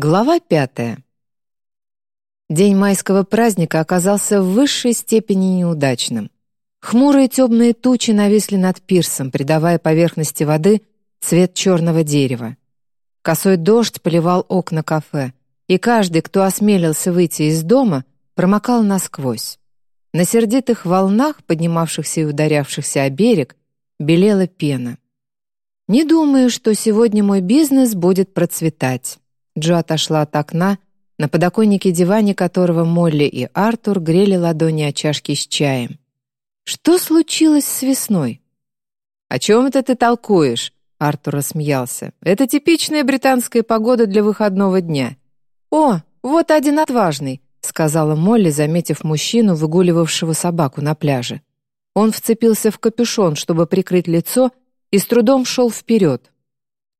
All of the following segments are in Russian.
Глава пятая. День майского праздника оказался в высшей степени неудачным. Хмурые темные тучи нависли над пирсом, придавая поверхности воды цвет черного дерева. Косой дождь поливал окна кафе, и каждый, кто осмелился выйти из дома, промокал насквозь. На сердитых волнах, поднимавшихся и ударявшихся о берег, белела пена. «Не думаю, что сегодня мой бизнес будет процветать». Джо отошла от окна, на подоконнике диване которого Молли и Артур грели ладони о чашки с чаем. «Что случилось с весной?» «О чем это ты толкуешь?» Артур рассмеялся. «Это типичная британская погода для выходного дня». «О, вот один отважный», — сказала Молли, заметив мужчину, выгуливавшего собаку на пляже. Он вцепился в капюшон, чтобы прикрыть лицо, и с трудом шел вперед.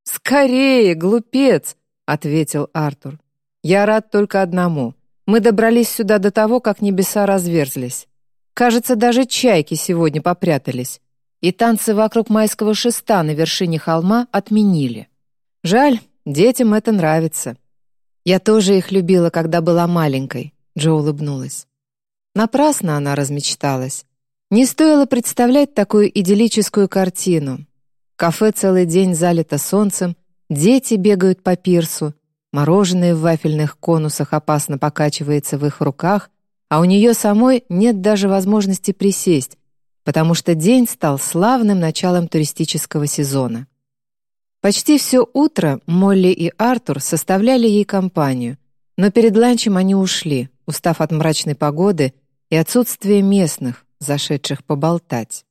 «Скорее, глупец!» — ответил Артур. «Я рад только одному. Мы добрались сюда до того, как небеса разверзлись. Кажется, даже чайки сегодня попрятались. И танцы вокруг майского шеста на вершине холма отменили. Жаль, детям это нравится. Я тоже их любила, когда была маленькой», — Джо улыбнулась. Напрасно она размечталась. Не стоило представлять такую идиллическую картину. Кафе целый день залито солнцем, дети бегают по пирсу, мороженое в вафельных конусах опасно покачивается в их руках, а у нее самой нет даже возможности присесть, потому что день стал славным началом туристического сезона. Почти все утро Молли и Артур составляли ей компанию, но перед ланчем они ушли, устав от мрачной погоды и отсутствия местных, зашедших поболтать.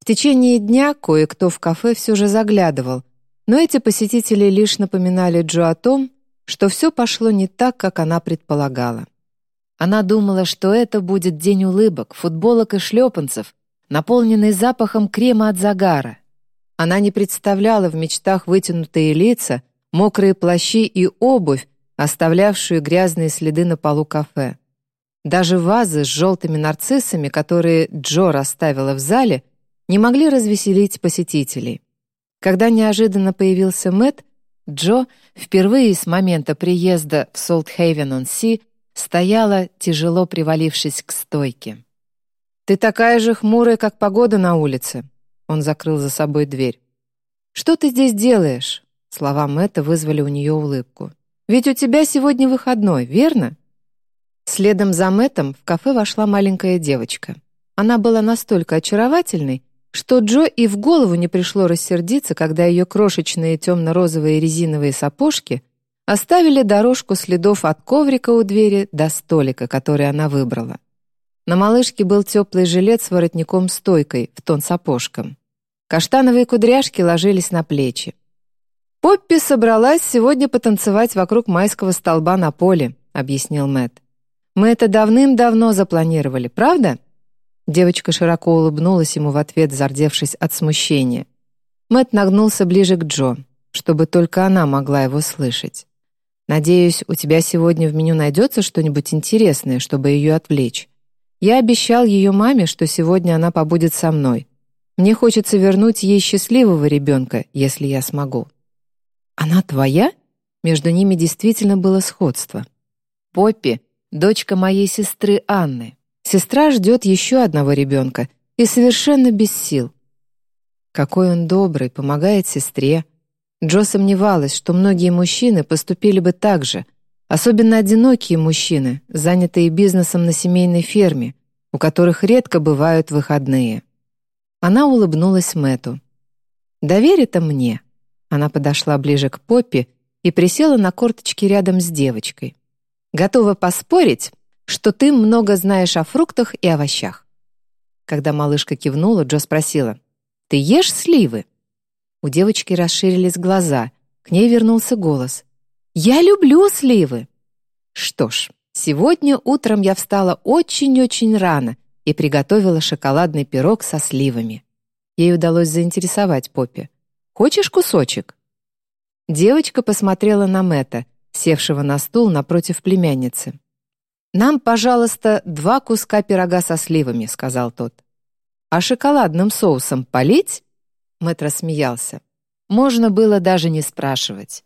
В течение дня кое-кто в кафе все же заглядывал, но эти посетители лишь напоминали Джо о том, что все пошло не так, как она предполагала. Она думала, что это будет день улыбок, футболок и шлепанцев, наполненный запахом крема от загара. Она не представляла в мечтах вытянутые лица, мокрые плащи и обувь, оставлявшую грязные следы на полу кафе. Даже вазы с желтыми нарциссами, которые Джо расставила в зале, не могли развеселить посетителей. Когда неожиданно появился Мэтт, Джо впервые с момента приезда в Солтхейвен-он-Си стояла, тяжело привалившись к стойке. «Ты такая же хмурая, как погода на улице», — он закрыл за собой дверь. «Что ты здесь делаешь?» Слова Мэтта вызвали у нее улыбку. «Ведь у тебя сегодня выходной, верно?» Следом за Мэттом в кафе вошла маленькая девочка. Она была настолько очаровательной, что Джо и в голову не пришло рассердиться, когда ее крошечные темно-розовые резиновые сапожки оставили дорожку следов от коврика у двери до столика, который она выбрала. На малышке был теплый жилет с воротником-стойкой в тон сапожкам. Каштановые кудряшки ложились на плечи. «Поппи собралась сегодня потанцевать вокруг майского столба на поле», — объяснил Мэтт. Мы это давным-давно запланировали, правда?» Девочка широко улыбнулась ему в ответ, зардевшись от смущения. Мэт нагнулся ближе к Джо, чтобы только она могла его слышать. «Надеюсь, у тебя сегодня в меню найдется что-нибудь интересное, чтобы ее отвлечь. Я обещал ее маме, что сегодня она побудет со мной. Мне хочется вернуть ей счастливого ребенка, если я смогу». «Она твоя?» Между ними действительно было сходство. Поппи дочка моей сестры Анны. Сестра ждет еще одного ребенка и совершенно без сил. Какой он добрый, помогает сестре. Джо сомневалась, что многие мужчины поступили бы так же, особенно одинокие мужчины, занятые бизнесом на семейной ферме, у которых редко бывают выходные. Она улыбнулась Мэту. «Доверь это мне». Она подошла ближе к Поппи и присела на корточки рядом с девочкой. Готова поспорить, что ты много знаешь о фруктах и овощах». Когда малышка кивнула, Джо спросила, «Ты ешь сливы?» У девочки расширились глаза, к ней вернулся голос. «Я люблю сливы!» Что ж, сегодня утром я встала очень-очень рано и приготовила шоколадный пирог со сливами. Ей удалось заинтересовать Поппи. «Хочешь кусочек?» Девочка посмотрела на Мэтта, севшего на стул напротив племянницы. «Нам, пожалуйста, два куска пирога со сливами», — сказал тот. «А шоколадным соусом полить?» Мэтт рассмеялся. Можно было даже не спрашивать.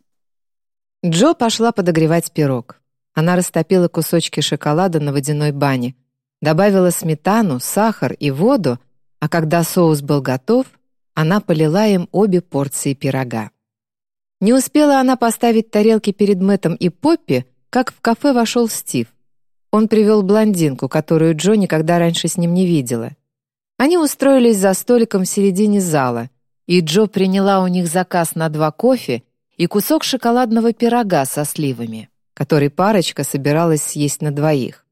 Джо пошла подогревать пирог. Она растопила кусочки шоколада на водяной бане, добавила сметану, сахар и воду, а когда соус был готов, она полила им обе порции пирога. Не успела она поставить тарелки перед Мэттом и Поппи, как в кафе вошел Стив. Он привел блондинку, которую Джо никогда раньше с ним не видела. Они устроились за столиком в середине зала, и Джо приняла у них заказ на два кофе и кусок шоколадного пирога со сливами, который парочка собиралась съесть на двоих.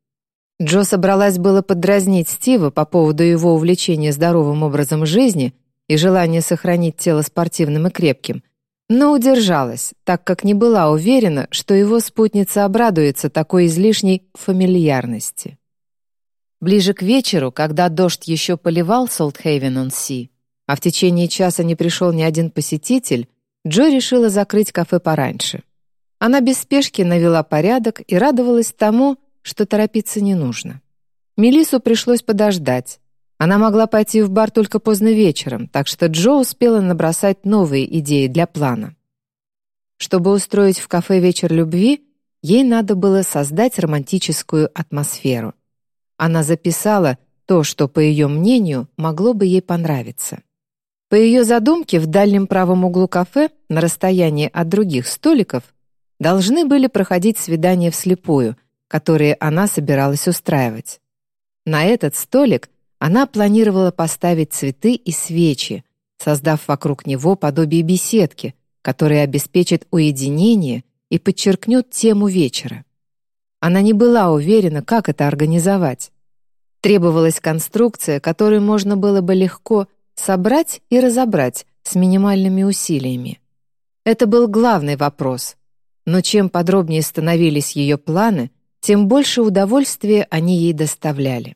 Джо собралась было подразнить Стива по поводу его увлечения здоровым образом жизни и желания сохранить тело спортивным и крепким, но удержалась, так как не была уверена, что его спутница обрадуется такой излишней фамильярности. Ближе к вечеру, когда дождь еще поливал Солтхейвен-он-Си, а в течение часа не пришел ни один посетитель, Джо решила закрыть кафе пораньше. Она без спешки навела порядок и радовалась тому, что торопиться не нужно. Мелису пришлось подождать. Она могла пойти в бар только поздно вечером, так что Джо успела набросать новые идеи для плана. Чтобы устроить в кафе вечер любви, ей надо было создать романтическую атмосферу. Она записала то, что, по ее мнению, могло бы ей понравиться. По ее задумке, в дальнем правом углу кафе, на расстоянии от других столиков, должны были проходить свидания вслепую, которые она собиралась устраивать. На этот столик она планировала поставить цветы и свечи, создав вокруг него подобие беседки, которая обеспечит уединение и подчеркнет тему вечера. Она не была уверена, как это организовать. Требовалась конструкция, которую можно было бы легко собрать и разобрать с минимальными усилиями. Это был главный вопрос. Но чем подробнее становились ее планы, тем больше удовольствия они ей доставляли.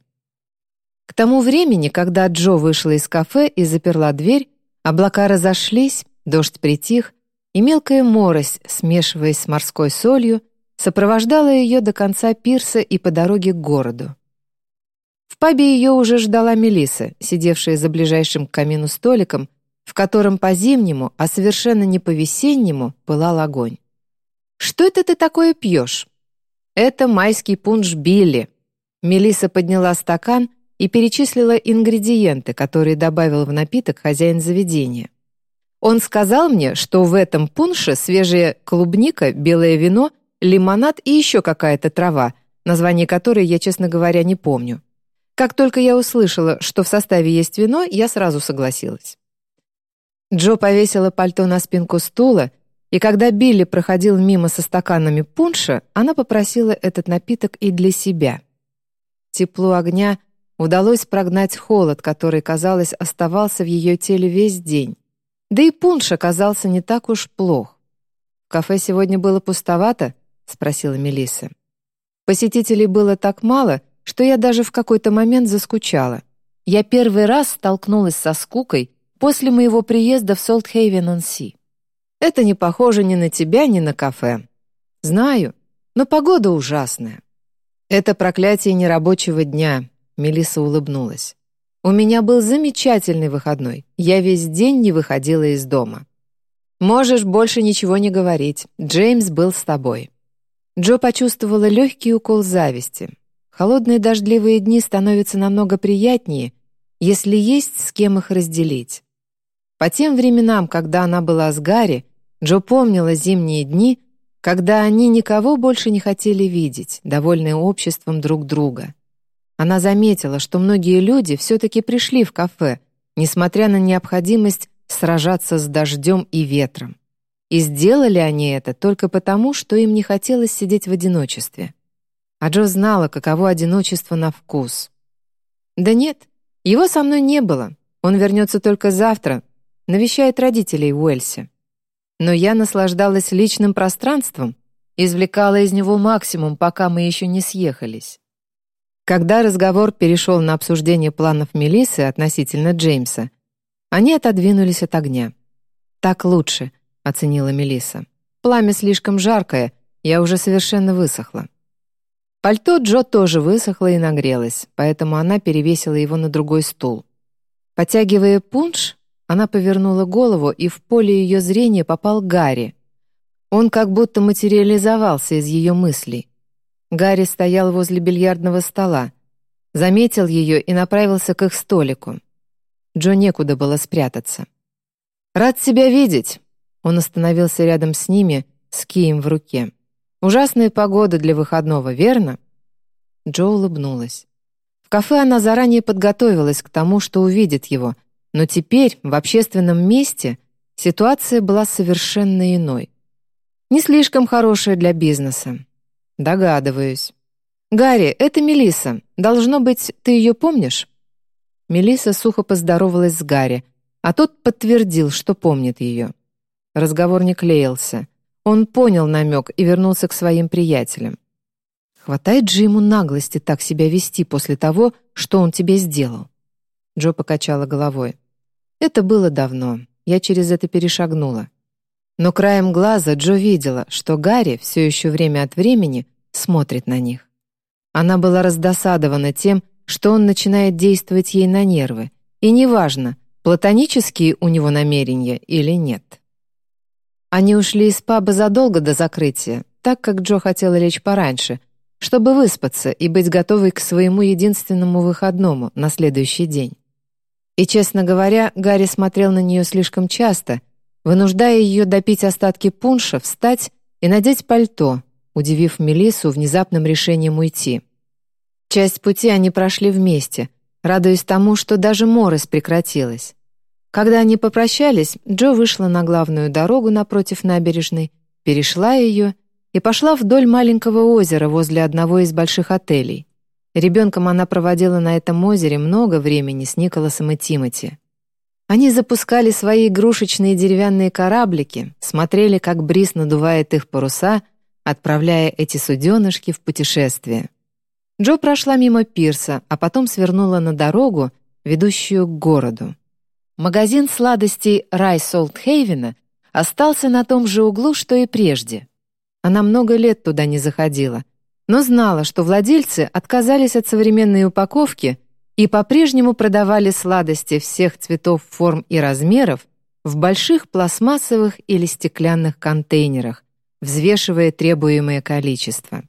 К тому времени, когда Джо вышла из кафе и заперла дверь, облака разошлись, дождь притих, и мелкая морось, смешиваясь с морской солью, сопровождала ее до конца пирса и по дороге к городу. В пабе ее уже ждала Мелиса, сидевшая за ближайшим к камину столиком, в котором по-зимнему, а совершенно не по-весеннему, пылал огонь. «Что это ты такое пьешь?» «Это майский пунш Билли». Мелиса подняла стакан и перечислила ингредиенты, которые добавил в напиток хозяин заведения. Он сказал мне, что в этом пунше свежая клубника, белое вино, лимонад и еще какая-то трава, название которой я, честно говоря, не помню. Как только я услышала, что в составе есть вино, я сразу согласилась. Джо повесила пальто на спинку стула, и когда Билли проходил мимо со стаканами пунша, она попросила этот напиток и для себя. Тепло огня удалось прогнать холод, который, казалось, оставался в ее теле весь день. Да и пунш оказался не так уж плох. «В кафе сегодня было пустовато?» — спросила Мелисса. Посетителей было так мало, что я даже в какой-то момент заскучала. Я первый раз столкнулась со скукой после моего приезда в Солтхейвен-он-Си. Это не похоже ни на тебя, ни на кафе. Знаю, но погода ужасная. Это проклятие нерабочего дня, Мелисса улыбнулась. У меня был замечательный выходной. Я весь день не выходила из дома. Можешь больше ничего не говорить. Джеймс был с тобой. Джо почувствовала легкий укол зависти. Холодные дождливые дни становятся намного приятнее, если есть с кем их разделить. По тем временам, когда она была с Гарри, Джо помнила зимние дни, когда они никого больше не хотели видеть, довольные обществом друг друга. Она заметила, что многие люди все-таки пришли в кафе, несмотря на необходимость сражаться с дождем и ветром. И сделали они это только потому, что им не хотелось сидеть в одиночестве. А Джо знала, каково одиночество на вкус. «Да нет, его со мной не было. Он вернется только завтра, навещает родителей в. Но я наслаждалась личным пространством, извлекала из него максимум, пока мы еще не съехались». Когда разговор перешел на обсуждение планов Мелисы относительно Джеймса, они отодвинулись от огня. «Так лучше», — оценила Мелиса. «Пламя слишком жаркое, я уже совершенно высохла». Пальто Джо тоже высохло и нагрелось, поэтому она перевесила его на другой стул. Потягивая пунш, она повернула голову, и в поле ее зрения попал Гарри. Он как будто материализовался из ее мыслей. Гарри стоял возле бильярдного стола, заметил ее и направился к их столику. Джо некуда было спрятаться. «Рад тебя видеть!» Он остановился рядом с ними, с кием в руке. «Ужасная погода для выходного, верно?» Джо улыбнулась. В кафе она заранее подготовилась к тому, что увидит его, но теперь, в общественном месте, ситуация была совершенно иной. Не слишком хорошая для бизнеса. Догадываюсь. «Гарри, это Мелиса. Должно быть, ты ее помнишь?» Мелиса сухо поздоровалась с Гарри, а тот подтвердил, что помнит ее. Разговор не клеился. Он понял намек и вернулся к своим приятелям. «Хватает же ему наглости так себя вести после того, что он тебе сделал?» Джо покачала головой. «Это было давно. Я через это перешагнула. Но краем глаза Джо видела, что Гарри все еще время от времени смотрит на них. Она была раздосадована тем, что он начинает действовать ей на нервы, и неважно, платонические у него намерения или нет. Они ушли из паба задолго до закрытия, так как Джо хотела лечь пораньше, чтобы выспаться и быть готовой к своему единственному выходному на следующий день. И, честно говоря, Гарри смотрел на нее слишком часто, вынуждая ее допить остатки пунша, встать и надеть пальто, удивив Мелиссу внезапным решением уйти. Часть пути они прошли вместе, радуясь тому, что даже морось прекратилась. Когда они попрощались, Джо вышла на главную дорогу напротив набережной, перешла ее и пошла вдоль маленького озера возле одного из больших отелей. Ребенком она проводила на этом озере много времени с Николасом и Тимоти. Они запускали свои игрушечные деревянные кораблики, смотрели, как бриз надувает их паруса, отправляя эти суденышки в путешествие. Джо прошла мимо пирса, а потом свернула на дорогу, ведущую к городу. Магазин сладостей Рай Солтхейвена остался на том же углу, что и прежде. Она много лет туда не заходила, но знала, что владельцы отказались от современной упаковки и по-прежнему продавали сладости всех цветов, форм и размеров в больших пластмассовых или стеклянных контейнерах, взвешивая требуемое количество.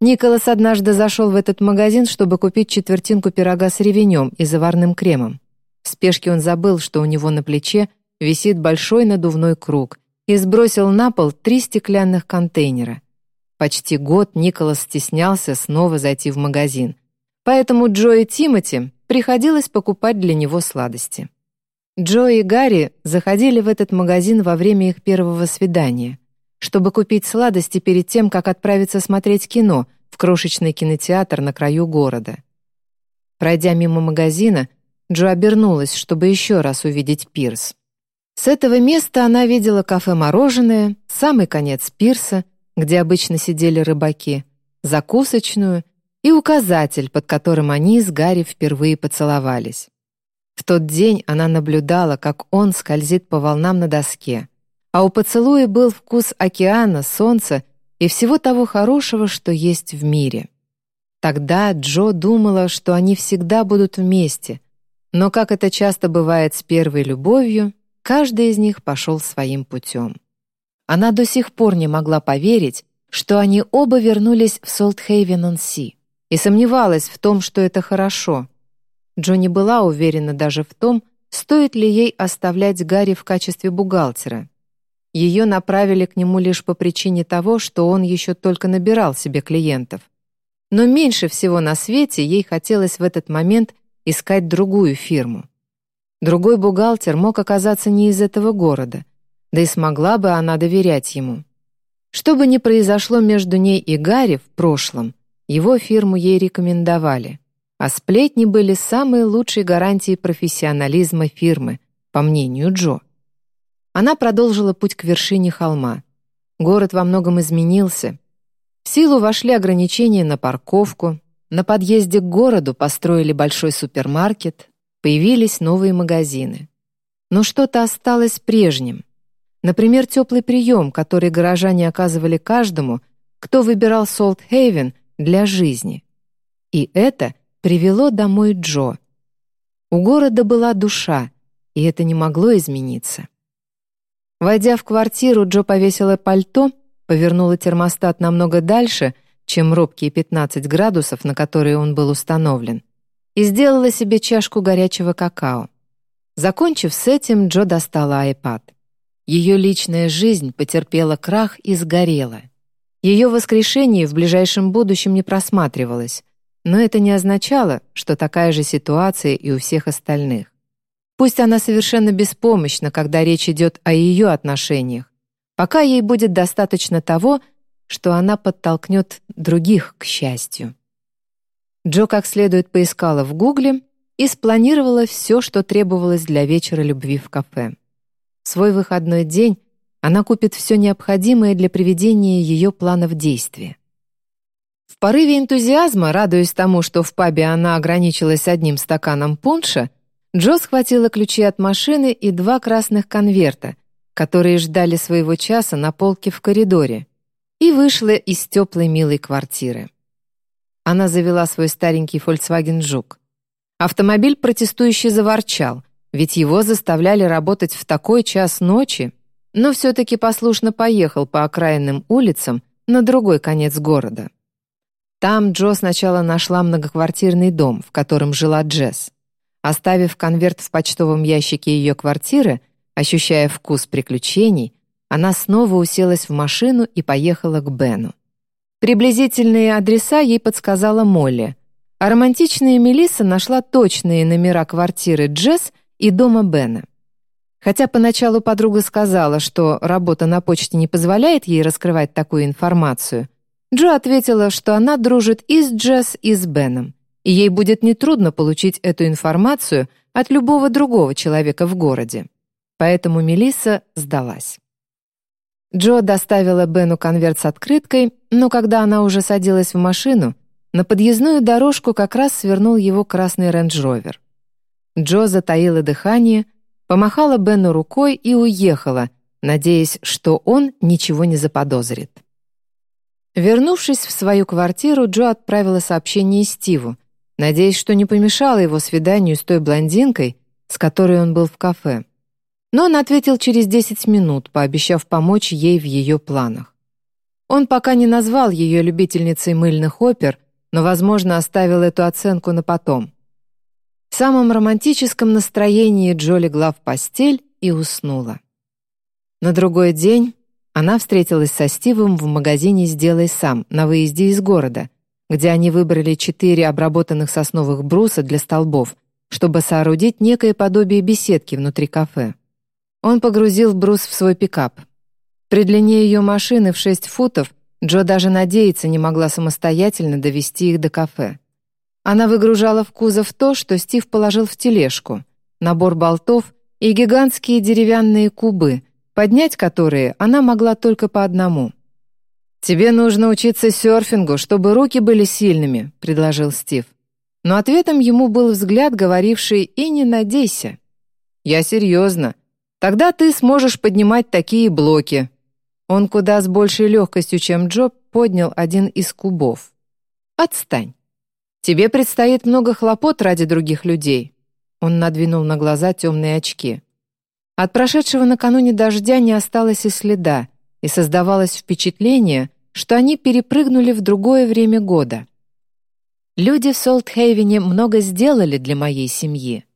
Николас однажды зашел в этот магазин, чтобы купить четвертинку пирога с ревенем и заварным кремом. В спешке он забыл, что у него на плече висит большой надувной круг, и сбросил на пол три стеклянных контейнера. Почти год Николас стеснялся снова зайти в магазин, поэтому Джо и Тимоти приходилось покупать для него сладости. Джо и Гарри заходили в этот магазин во время их первого свидания чтобы купить сладости перед тем, как отправиться смотреть кино в крошечный кинотеатр на краю города. Пройдя мимо магазина, Джо обернулась, чтобы еще раз увидеть пирс. С этого места она видела кафе-мороженое, самый конец пирса, где обычно сидели рыбаки, закусочную и указатель, под которым они с Гарри впервые поцеловались. В тот день она наблюдала, как он скользит по волнам на доске а у поцелуя был вкус океана, солнца и всего того хорошего, что есть в мире. Тогда Джо думала, что они всегда будут вместе, но, как это часто бывает с первой любовью, каждый из них пошел своим путем. Она до сих пор не могла поверить, что они оба вернулись в Солтхейвен-он-Си и сомневалась в том, что это хорошо. Джо не была уверена даже в том, стоит ли ей оставлять Гарри в качестве бухгалтера, ее направили к нему лишь по причине того, что он еще только набирал себе клиентов. Но меньше всего на свете ей хотелось в этот момент искать другую фирму. Другой бухгалтер мог оказаться не из этого города, да и смогла бы она доверять ему. Что бы ни произошло между ней и Гарри в прошлом, его фирму ей рекомендовали, а сплетни были самой лучшей гарантией профессионализма фирмы, по мнению Джо. Она продолжила путь к вершине холма. Город во многом изменился. В силу вошли ограничения на парковку, на подъезде к городу построили большой супермаркет, появились новые магазины. Но что-то осталось прежним. Например, теплый прием, который горожане оказывали каждому, кто выбирал Солт-Хейвен для жизни. И это привело домой Джо. У города была душа, и это не могло измениться. Войдя в квартиру, Джо повесила пальто, повернула термостат намного дальше, чем робкие 15 градусов, на которые он был установлен, и сделала себе чашку горячего какао. Закончив с этим, Джо достала iPad. Ее личная жизнь потерпела крах и сгорела. Ее воскрешение в ближайшем будущем не просматривалось, но это не означало, что такая же ситуация и у всех остальных. Пусть она совершенно беспомощна, когда речь идет о ее отношениях, пока ей будет достаточно того, что она подтолкнет других к счастью. Джо как следует поискала в Гугле и спланировала все, что требовалось для вечера любви в кафе. Свой выходной день она купит все необходимое для приведения ее плана в действие. В порыве энтузиазма, радуясь тому, что в пабе она ограничилась одним стаканом пунша, Джо схватила ключи от машины и два красных конверта, которые ждали своего часа на полке в коридоре, и вышла из теплой милой квартиры. Она завела свой старенький Volkswagen Жук. Автомобиль протестующе заворчал, ведь его заставляли работать в такой час ночи, но все-таки послушно поехал по окраинным улицам на другой конец города. Там Джо сначала нашла многоквартирный дом, в котором жила Джесс. Оставив конверт в почтовом ящике ее квартиры, ощущая вкус приключений, она снова уселась в машину и поехала к Бену. Приблизительные адреса ей подсказала Молли, а романтичная Мелисса нашла точные номера квартиры Джесс и дома Бена. Хотя поначалу подруга сказала, что работа на почте не позволяет ей раскрывать такую информацию, Джо ответила, что она дружит и с Джесс, и с Беном и ей будет нетрудно получить эту информацию от любого другого человека в городе. Поэтому Мелисса сдалась. Джо доставила Бену конверт с открыткой, но когда она уже садилась в машину, на подъездную дорожку как раз свернул его красный рейндж-ровер. Джо затаила дыхание, помахала Бену рукой и уехала, надеясь, что он ничего не заподозрит. Вернувшись в свою квартиру, Джо отправила сообщение Стиву, надеясь, что не помешало его свиданию с той блондинкой, с которой он был в кафе. Но он ответил через 10 минут, пообещав помочь ей в ее планах. Он пока не назвал ее любительницей мыльных опер, но, возможно, оставил эту оценку на потом. В самом романтическом настроении Джо легла в постель и уснула. На другой день она встретилась со Стивом в магазине «Сделай сам» на выезде из города — где они выбрали четыре обработанных сосновых бруса для столбов, чтобы соорудить некое подобие беседки внутри кафе. Он погрузил брус в свой пикап. При длине ее машины в 6 футов Джо даже надеяться не могла самостоятельно довести их до кафе. Она выгружала в кузов то, что Стив положил в тележку, набор болтов и гигантские деревянные кубы, поднять которые она могла только по одному — «Тебе нужно учиться серфингу, чтобы руки были сильными», — предложил Стив. Но ответом ему был взгляд, говоривший «и не надейся». «Я серьезно. Тогда ты сможешь поднимать такие блоки». Он куда с большей легкостью, чем Джо, поднял один из кубов. «Отстань. Тебе предстоит много хлопот ради других людей». Он надвинул на глаза темные очки. От прошедшего накануне дождя не осталось и следа, и создавалось впечатление, что они перепрыгнули в другое время года. Люди в Солтхейвене много сделали для моей семьи.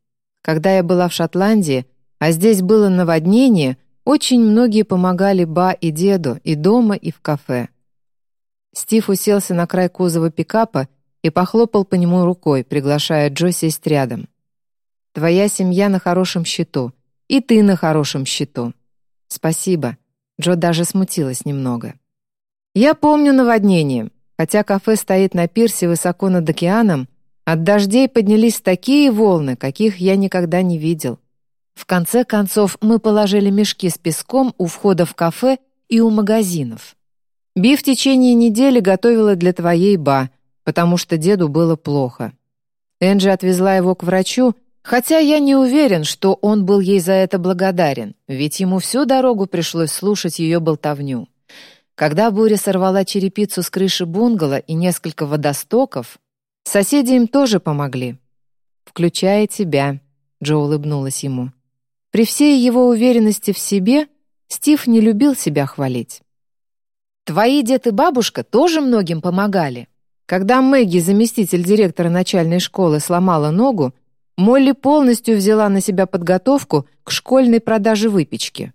Когда я была в Шотландии, а здесь было наводнение, очень многие помогали ба и деду и дома, и в кафе. Стив уселся на край кузова пикапа и похлопал по нему рукой, приглашая Джо сесть рядом. «Твоя семья на хорошем счету, и ты на хорошем счету. Спасибо». Джо даже смутилась немного. Я помню наводнение. Хотя кафе стоит на пирсе высоко над океаном, от дождей поднялись такие волны, каких я никогда не видел. В конце концов, мы положили мешки с песком у входа в кафе и у магазинов. Би в течение недели готовила для твоей ба, потому что деду было плохо. Энджи отвезла его к врачу, хотя я не уверен, что он был ей за это благодарен, ведь ему всю дорогу пришлось слушать ее болтовню. Когда буря сорвала черепицу с крыши бунгало и несколько водостоков, соседи им тоже помогли. «Включая тебя», — Джо улыбнулась ему. При всей его уверенности в себе Стив не любил себя хвалить. «Твои дед и бабушка тоже многим помогали. Когда Мэгги, заместитель директора начальной школы, сломала ногу, Молли полностью взяла на себя подготовку к школьной продаже выпечки.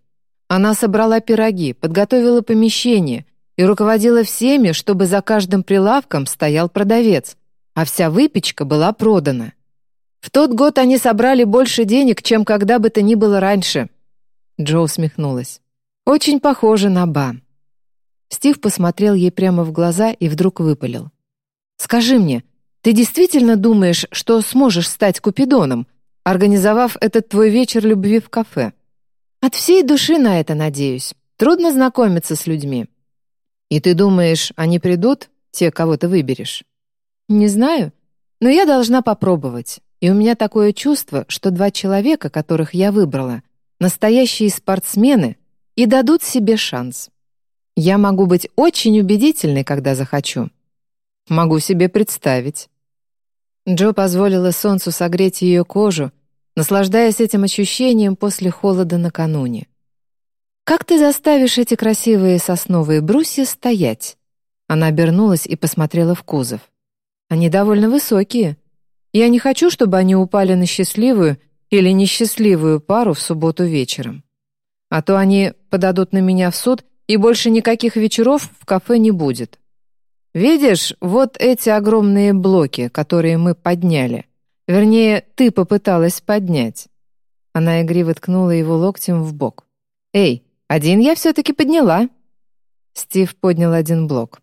Она собрала пироги, подготовила помещение и руководила всеми, чтобы за каждым прилавком стоял продавец, а вся выпечка была продана. В тот год они собрали больше денег, чем когда бы то ни было раньше. Джо усмехнулась. Очень похоже на Ба. Стив посмотрел ей прямо в глаза и вдруг выпалил. «Скажи мне, ты действительно думаешь, что сможешь стать Купидоном, организовав этот твой вечер любви в кафе? От всей души на это надеюсь. Трудно знакомиться с людьми. И ты думаешь, они придут, те, кого ты выберешь? Не знаю, но я должна попробовать. И у меня такое чувство, что два человека, которых я выбрала, настоящие спортсмены и дадут себе шанс. Я могу быть очень убедительной, когда захочу. Могу себе представить. Джо позволила солнцу согреть ее кожу, наслаждаясь этим ощущением после холода накануне. «Как ты заставишь эти красивые сосновые брусья стоять?» Она обернулась и посмотрела в кузов. «Они довольно высокие. Я не хочу, чтобы они упали на счастливую или несчастливую пару в субботу вечером. А то они подадут на меня в суд, и больше никаких вечеров в кафе не будет. Видишь, вот эти огромные блоки, которые мы подняли. Вернее, ты попыталась поднять. Она игриво ткнула его локтем в бок. «Эй, один я все-таки подняла». Стив поднял один блок.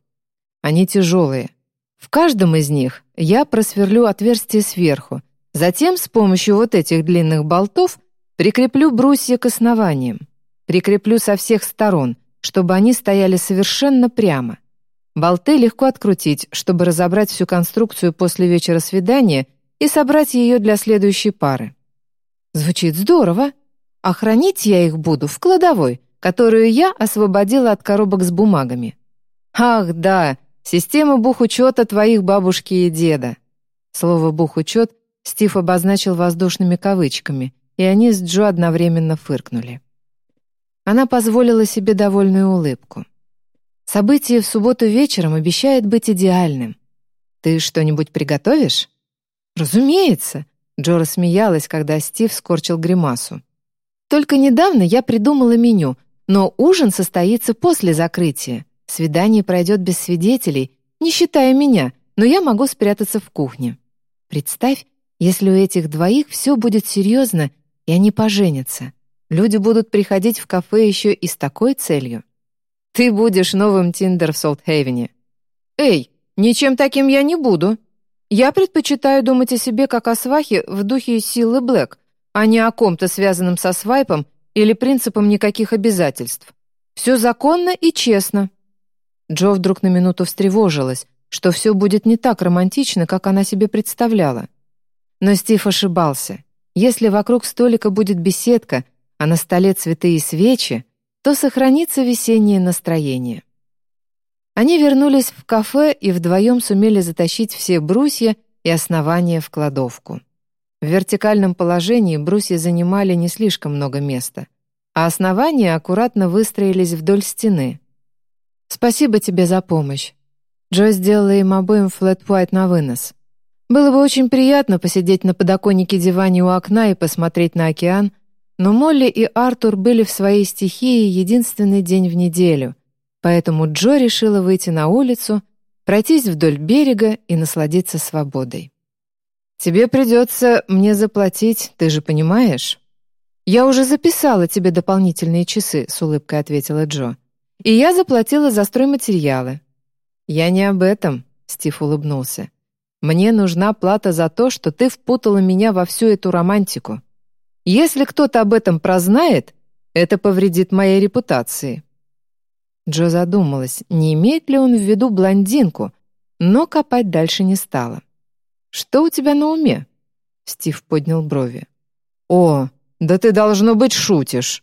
Они тяжелые. В каждом из них я просверлю отверстие сверху, затем с помощью вот этих длинных болтов прикреплю брусья к основаниям. Прикреплю со всех сторон, чтобы они стояли совершенно прямо. Болты легко открутить, чтобы разобрать всю конструкцию после вечера свидания и собрать ее для следующей пары. Звучит здорово. А хранить я их буду в кладовой, которую я освободила от коробок с бумагами. Ах, да, система бухучета твоих бабушки и деда. Слово «бухучет» Стив обозначил воздушными кавычками, и они с Джо одновременно фыркнули. Она позволила себе довольную улыбку. Событие в субботу вечером обещает быть идеальным. Ты что-нибудь приготовишь? Разумеется. Джо рассмеялась, когда Стив скорчил гримасу. Только недавно я придумала меню, но ужин состоится после закрытия. Свидание пройдет без свидетелей, не считая меня, но я могу спрятаться в кухне. Представь, если у этих двоих все будет серьезно, и они поженятся. Люди будут приходить в кафе еще и с такой целью. Ты будешь новым Тиндер в Солтхейвене. Эй, ничем таким я не буду. Я предпочитаю думать о себе как о свахе в духе силы Блэк, а не о ком-то связанном со свайпом или принципом никаких обязательств. Все законно и честно. Джо вдруг на минуту встревожилась, что все будет не так романтично, как она себе представляла. Но Стив ошибался. Если вокруг столика будет беседка, а на столе цветы и свечи, то сохранится весеннее настроение. Они вернулись в кафе и вдвоем сумели затащить все брусья и основания в кладовку. В вертикальном положении брусья занимали не слишком много места, а основания аккуратно выстроились вдоль стены. «Спасибо тебе за помощь». Джо сделала им обоим флэт-white на вынос. Было бы очень приятно посидеть на подоконнике диване у окна и посмотреть на океан, но Молли и Артур были в своей стихии единственный день в неделю, поэтому Джо решила выйти на улицу, пройтись вдоль берега и насладиться свободой. «Тебе придется мне заплатить, ты же понимаешь?» «Я уже записала тебе дополнительные часы», — с улыбкой ответила Джо. «И я заплатила за стройматериалы». «Я не об этом», — Стив улыбнулся. «Мне нужна плата за то, что ты впутала меня во всю эту романтику. Если кто-то об этом прознает, это повредит моей репутации». Джо задумалась, не имеет ли он в виду блондинку, но копать дальше не стала. «Что у тебя на уме?» Стив поднял брови. «О, да ты, должно быть, шутишь!»